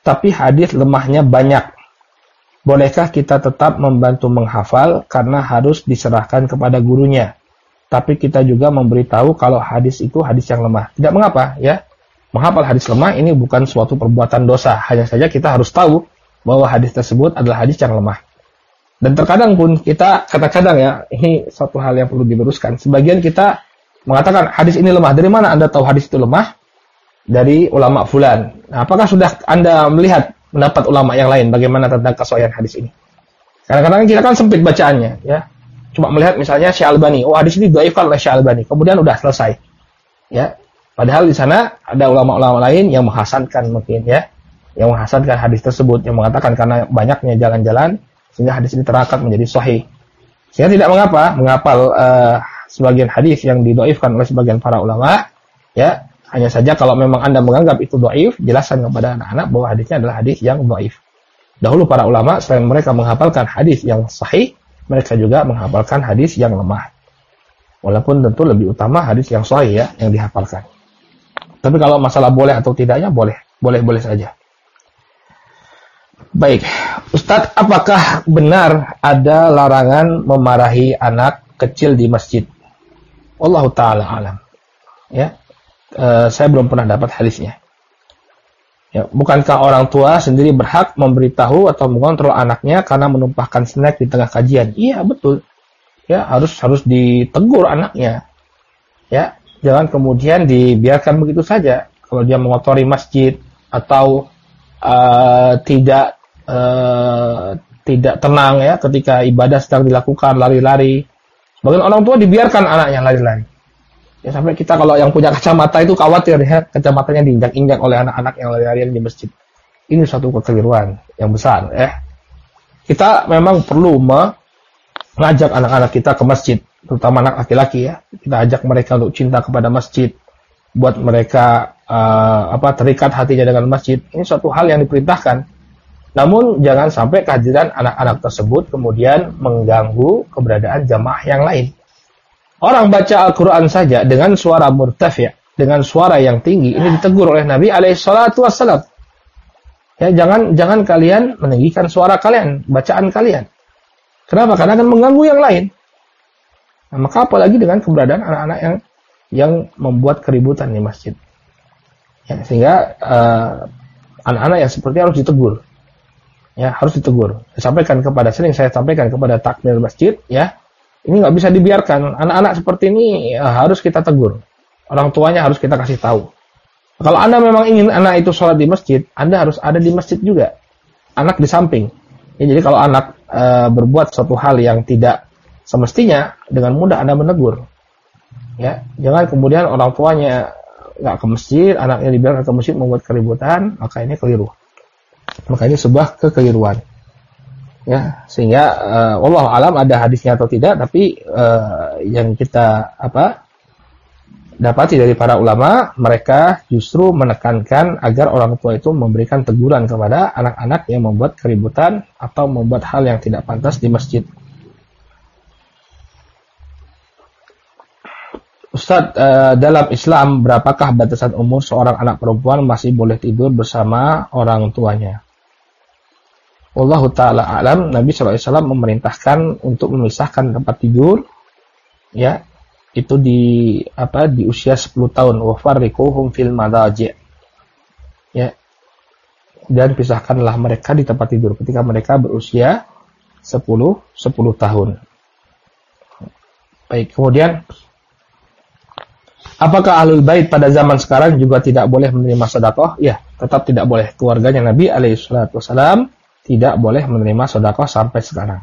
[SPEAKER 1] Tapi hadis lemahnya banyak Bolehkah kita tetap membantu menghafal karena harus diserahkan kepada gurunya? Tapi kita juga memberitahu kalau hadis itu hadis yang lemah. Tidak mengapa, ya. Menghafal hadis lemah ini bukan suatu perbuatan dosa. Hanya saja kita harus tahu bahwa hadis tersebut adalah hadis yang lemah. Dan terkadang pun kita kadang-kadang ya, ini suatu hal yang perlu diluruskan. Sebagian kita mengatakan hadis ini lemah. Dari mana Anda tahu hadis itu lemah? Dari ulama fulan. Nah, apakah sudah Anda melihat pendapat ulama yang lain bagaimana tentang kesohian hadis ini. Kadang-kadang kita kan sempit bacaannya, ya. Cuma melihat misalnya Syalbani, oh hadis ini dhaifkan oleh Syalbani, kemudian udah selesai. Ya. Padahal di sana ada ulama-ulama lain yang menghasankan mungkin ya, yang menghasankan hadis tersebut yang mengatakan karena banyaknya jalan-jalan sehingga hadis ini terangkat menjadi sahih. Sehingga tidak mengapa menghafal uh, sebagian hadis yang didoifkan oleh sebagian para ulama, ya hanya saja kalau memang Anda menganggap itu doif, jelaskan kepada anak-anak bahwa hadisnya adalah hadis yang doif. Dahulu para ulama selain mereka menghafalkan hadis yang sahih, mereka juga menghafalkan hadis yang lemah. Walaupun tentu lebih utama hadis yang sahih ya yang dihafalkan. Tapi kalau masalah boleh atau tidaknya boleh, boleh-boleh saja. Baik, Ustadz, apakah benar ada larangan memarahi anak kecil di masjid? Allah taala alam. Ya, uh, saya belum pernah dapat hadisnya. Ya, bukankah orang tua sendiri berhak memberitahu atau mengontrol anaknya karena menumpahkan snack di tengah kajian? Iya, betul. Ya, harus harus ditegur anaknya. Ya, jangan kemudian dibiarkan begitu saja. Kalau dia mengotori masjid atau uh, tidak uh, tidak tenang ya ketika ibadah sedang dilakukan lari-lari. Sebagian orang tua dibiarkan anaknya lari-lari. Ya sampai kita kalau yang punya kacamata itu khawatir ya kacamatanya diinjak-injak oleh anak-anak yang lari-larian di masjid. Ini suatu kekeliruan yang besar ya. Kita memang perlu mengajak anak-anak kita ke masjid, terutama anak laki-laki ya. Kita ajak mereka untuk cinta kepada masjid, buat mereka uh, apa terikat hatinya dengan masjid. Ini suatu hal yang diperintahkan. Namun jangan sampai kehadiran anak-anak tersebut kemudian mengganggu keberadaan jamaah yang lain. Orang baca Al-Quran saja dengan suara murtafi' dengan suara yang tinggi ini ditegur oleh Nabi alaihissalatu wassalam. Ya, jangan jangan kalian meninggikan suara kalian, bacaan kalian. Kenapa? Karena akan mengganggu yang lain. Nah, maka apalagi dengan keberadaan anak-anak yang yang membuat keributan di masjid. Ya, sehingga uh, anak-anak yang seperti harus ditegur. Ya, harus ditegur. Saya sampaikan kepada sering saya sampaikan kepada takmir masjid, ya, ini nggak bisa dibiarkan. Anak-anak seperti ini ya, harus kita tegur. Orang tuanya harus kita kasih tahu. Kalau Anda memang ingin anak itu sholat di masjid, Anda harus ada di masjid juga. Anak di samping. Ya, jadi kalau anak e, berbuat suatu hal yang tidak semestinya, dengan mudah Anda menegur. Ya, jangan kemudian orang tuanya nggak ke masjid, anaknya dibiarkan ke masjid membuat keributan, maka ini keliru. Maka ini sebuah kekeliruan ya sehingga uh, Allah alam ada hadisnya atau tidak tapi uh, yang kita apa dapati dari para ulama, mereka justru menekankan agar orang tua itu memberikan teguran kepada anak-anak yang membuat keributan atau membuat hal yang tidak pantas di masjid. Ustadz, uh, dalam Islam berapakah batasan umur seorang anak perempuan masih boleh tidur bersama orang tuanya? Allah Ta'ala alam, Nabi SAW memerintahkan untuk memisahkan tempat tidur, ya, itu di apa di usia 10 tahun. Wa farriquhum fil madaji. Ya. Dan pisahkanlah mereka di tempat tidur ketika mereka berusia 10 10 tahun. Baik kemudian apakah ahlul bait pada zaman sekarang juga tidak boleh menerima sedekah ya tetap tidak boleh keluarganya Nabi alaihi wasallam tidak boleh menerima sedekah sampai sekarang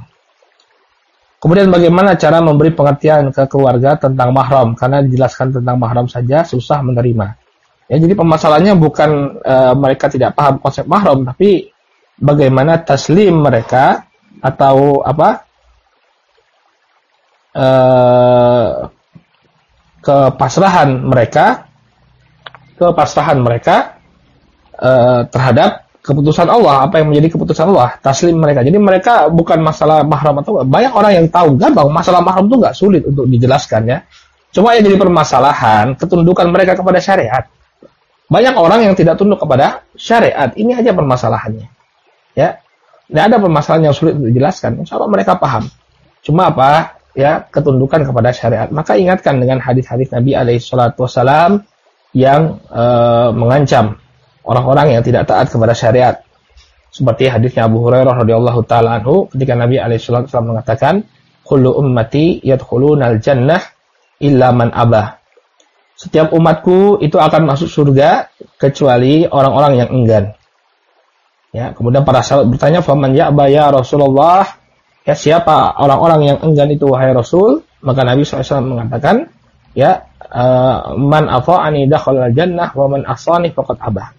[SPEAKER 1] Kemudian bagaimana cara memberi pengertian ke keluarga tentang mahram? Karena dijelaskan tentang mahram saja susah menerima. Ya, jadi permasalahannya bukan e, mereka tidak paham konsep mahram, tapi bagaimana taslim mereka atau apa e, kepasrahan mereka, kepasrahan mereka e, terhadap keputusan Allah, apa yang menjadi keputusan Allah, taslim mereka. Jadi mereka bukan masalah mahram atau banyak orang yang tahu gampang masalah mahram itu nggak sulit untuk dijelaskan ya. Cuma yang jadi permasalahan ketundukan mereka kepada syariat. Banyak orang yang tidak tunduk kepada syariat. Ini aja permasalahannya. Ya, tidak ada permasalahan yang sulit untuk dijelaskan. Insya Allah mereka paham. Cuma apa? Ya, ketundukan kepada syariat. Maka ingatkan dengan hadis-hadis Nabi Alaihissalam yang uh, mengancam orang-orang yang tidak taat kepada syariat. Seperti hadisnya Abu Hurairah radhiyallahu taala anhu ketika Nabi alaihi wasallam mengatakan, "Kullu ummati yadkhulunal jannah illa man abah." Setiap umatku itu akan masuk surga kecuali orang-orang yang enggan. Ya, kemudian para sahabat bertanya, "Faman ya'ba ya Rasulullah?" Ya, siapa orang-orang yang enggan itu wahai Rasul? Maka Nabi SAW mengatakan, ya, uh, man afa'ani dakhala jannah wa man asani faqad abah.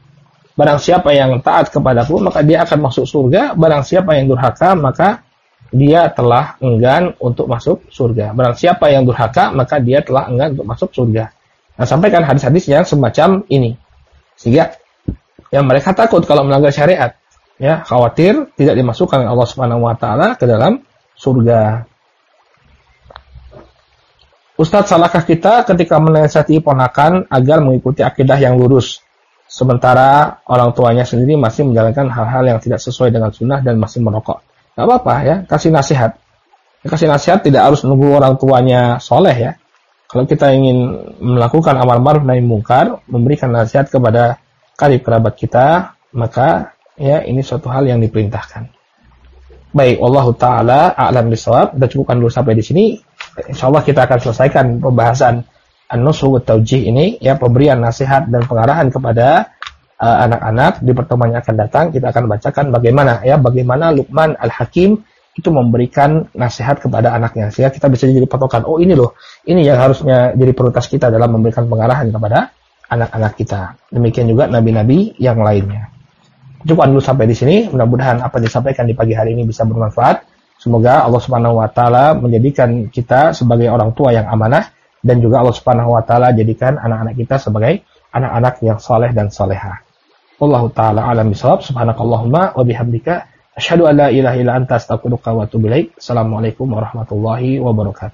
[SPEAKER 1] Barang siapa yang taat kepadaku, maka dia akan masuk surga. Barang siapa yang durhaka, maka dia telah enggan untuk masuk surga. Barang siapa yang durhaka, maka dia telah enggan untuk masuk surga. Nah, sampaikan hadis-hadis yang semacam ini. Sehingga yang mereka takut kalau melanggar syariat. Ya, khawatir tidak dimasukkan Allah Subhanahu wa taala ke dalam surga. Ustadz, salahkah kita ketika menasihati ponakan agar mengikuti akidah yang lurus? sementara orang tuanya sendiri masih menjalankan hal-hal yang tidak sesuai dengan sunnah dan masih merokok. Gak apa-apa ya, kasih nasihat. Kasih nasihat tidak harus menunggu orang tuanya soleh ya. Kalau kita ingin melakukan amal ma'ruf nahi mungkar, memberikan nasihat kepada karib kerabat kita, maka ya ini suatu hal yang diperintahkan. Baik, Allah taala a'lam bisawab. Kita cukupkan dulu sampai di sini. Insyaallah kita akan selesaikan pembahasan an-nusu wa taujih ini ya pemberian nasihat dan pengarahan kepada uh, anak-anak uh, di pertemuan yang akan datang kita akan bacakan bagaimana ya bagaimana Luqman Al-Hakim itu memberikan nasihat kepada anaknya sehingga kita bisa jadi patokan oh ini loh ini yang harusnya jadi prioritas kita dalam memberikan pengarahan kepada anak-anak kita demikian juga nabi-nabi yang lainnya cukup dulu sampai di sini mudah-mudahan apa yang disampaikan di pagi hari ini bisa bermanfaat semoga Allah Subhanahu wa taala menjadikan kita sebagai orang tua yang amanah dan juga Allah Subhanahu wa taala jadikan anak-anak kita sebagai anak-anak yang soleh dan soleha. Allah taala alam bisawab subhanakallahumma wa bihamdika asyhadu an la ilaha illa anta astaghfiruka wa atubu. Assalamualaikum warahmatullahi wabarakatuh.